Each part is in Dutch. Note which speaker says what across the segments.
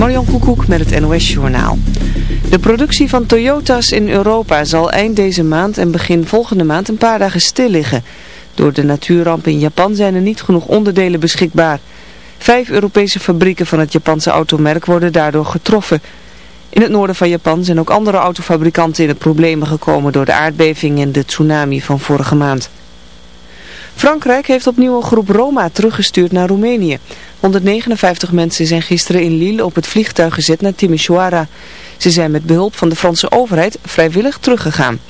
Speaker 1: Marjan Koekoek met het NOS Journaal. De productie van Toyota's in Europa zal eind deze maand en begin volgende maand een paar dagen stil liggen. Door de natuurramp in Japan zijn er niet genoeg onderdelen beschikbaar. Vijf Europese fabrieken van het Japanse automerk worden daardoor getroffen. In het noorden van Japan zijn ook andere autofabrikanten in het problemen gekomen door de aardbeving en de tsunami van vorige maand. Frankrijk heeft opnieuw een groep Roma teruggestuurd naar Roemenië. 159 mensen zijn gisteren in Lille op het vliegtuig gezet naar Timisoara. Ze zijn met behulp van de Franse overheid vrijwillig teruggegaan.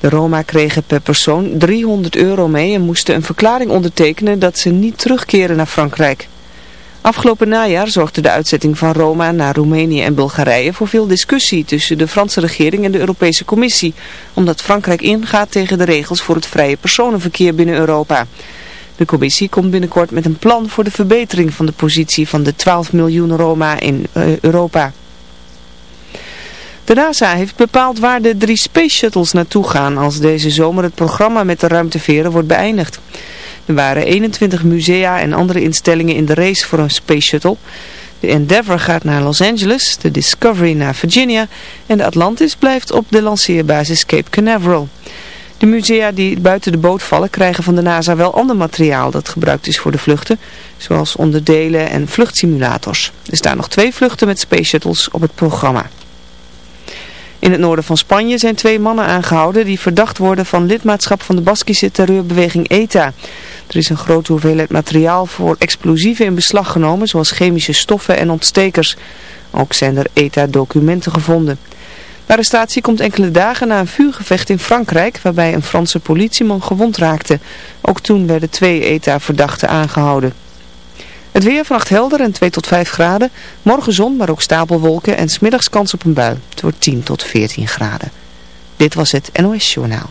Speaker 1: De Roma kregen per persoon 300 euro mee en moesten een verklaring ondertekenen dat ze niet terugkeren naar Frankrijk. Afgelopen najaar zorgde de uitzetting van Roma naar Roemenië en Bulgarije voor veel discussie tussen de Franse regering en de Europese Commissie, omdat Frankrijk ingaat tegen de regels voor het vrije personenverkeer binnen Europa. De commissie komt binnenkort met een plan voor de verbetering van de positie van de 12 miljoen Roma in uh, Europa. De NASA heeft bepaald waar de drie Space Shuttles naartoe gaan als deze zomer het programma met de ruimteveren wordt beëindigd. Er waren 21 musea en andere instellingen in de race voor een Space Shuttle. De Endeavour gaat naar Los Angeles, de Discovery naar Virginia en de Atlantis blijft op de lanceerbasis Cape Canaveral. De musea die buiten de boot vallen krijgen van de NASA wel ander materiaal dat gebruikt is voor de vluchten, zoals onderdelen en vluchtsimulators. Er staan nog twee vluchten met Space Shuttles op het programma. In het noorden van Spanje zijn twee mannen aangehouden die verdacht worden van lidmaatschap van de Baskische terreurbeweging ETA. Er is een grote hoeveelheid materiaal voor explosieven in beslag genomen, zoals chemische stoffen en ontstekers. Ook zijn er ETA-documenten gevonden. De arrestatie komt enkele dagen na een vuurgevecht in Frankrijk, waarbij een Franse politieman gewond raakte. Ook toen werden twee ETA-verdachten aangehouden. Het weer vannacht helder en 2 tot 5 graden. Morgen zon, maar ook stapelwolken en smiddags kans op een bui. Het wordt 10 tot 14 graden. Dit was het NOS Journaal.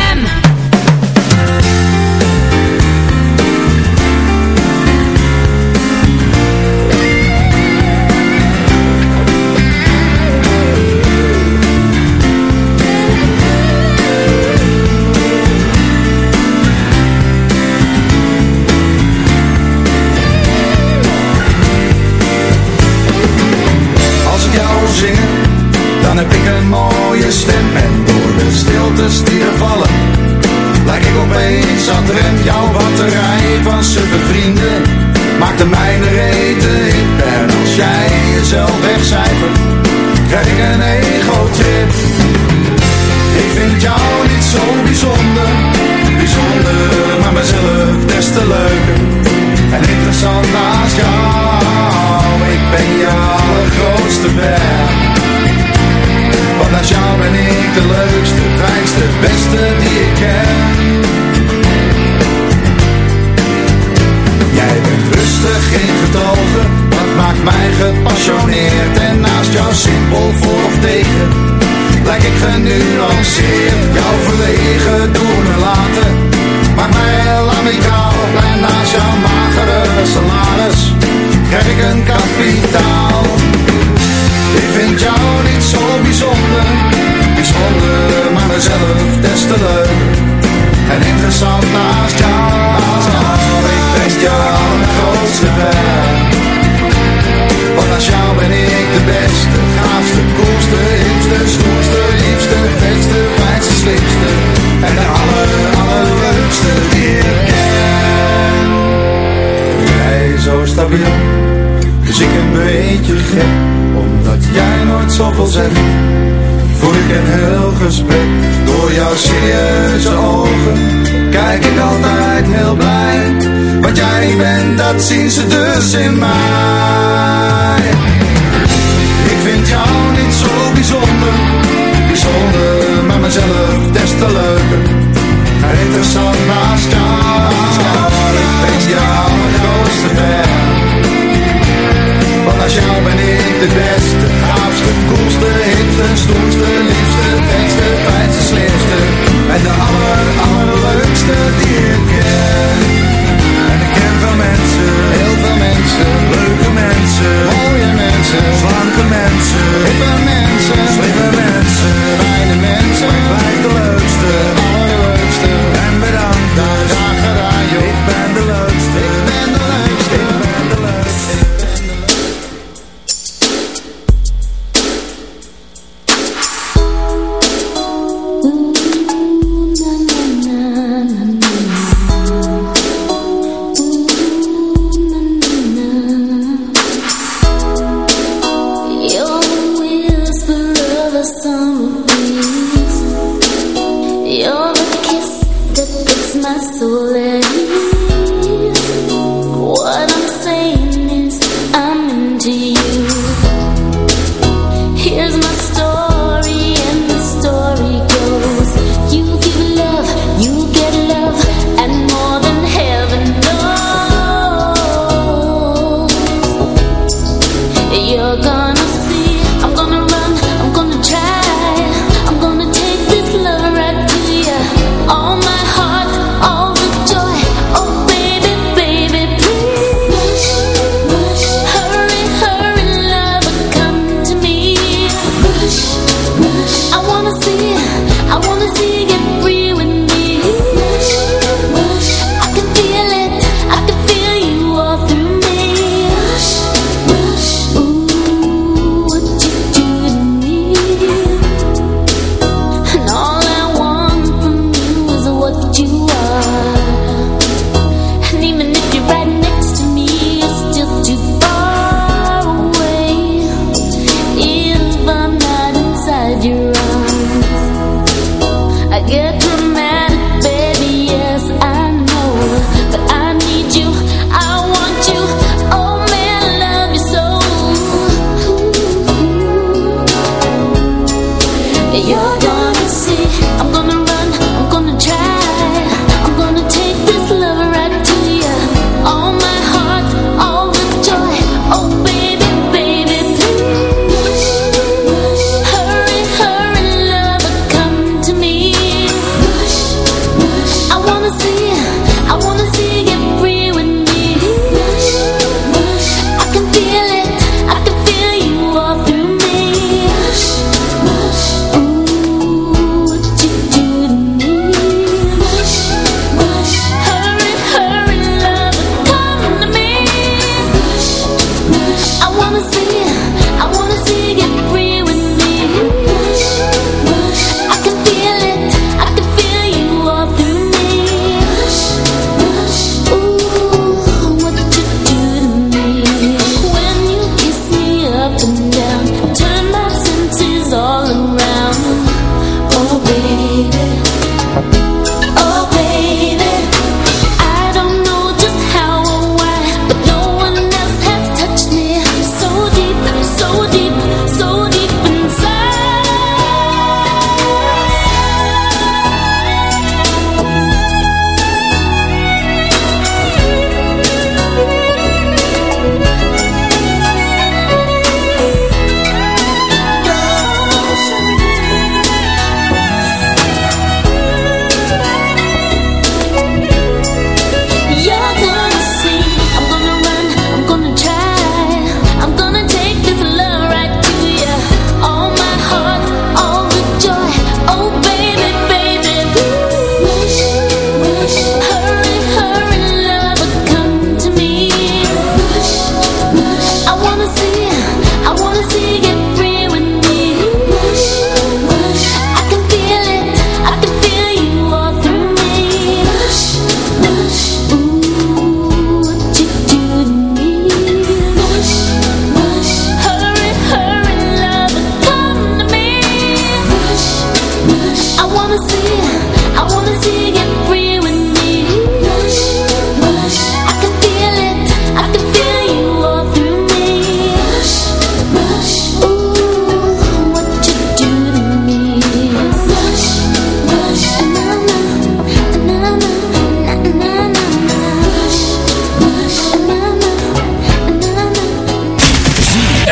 Speaker 2: Voel ik een heel gesprek Door jouw serieuze ogen. Kijk ik altijd heel blij Wat jij bent, dat zien ze dus in mij. Ik vind jou niet zo bijzonder Bijzonder, maar mezelf des te leuker. het koelste, hipste, stoerste, liefste, vetste, fijnste, sleefste. En de aller, allerleukste die ik ken. En ik ken veel mensen, heel veel mensen. Leuke mensen,
Speaker 3: mooie mensen. Slanke mensen, hippe mensen. Slimme mensen, fijne mensen. Maar ik blijf look on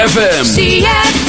Speaker 3: ZFM.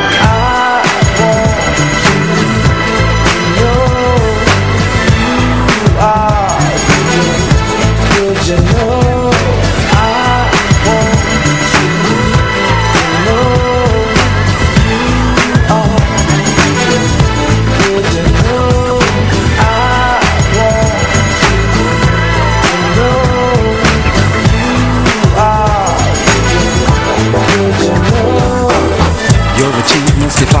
Speaker 3: five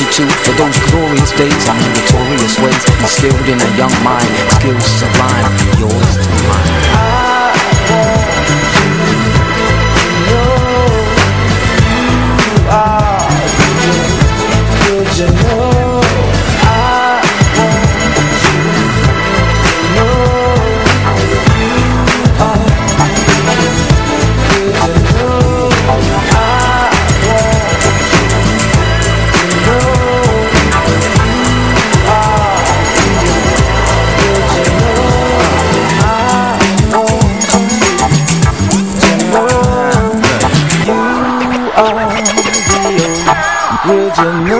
Speaker 4: substitute for those glorious days on notorious ways. And skilled in a young mind, skills sublime, yours to mine.
Speaker 5: you know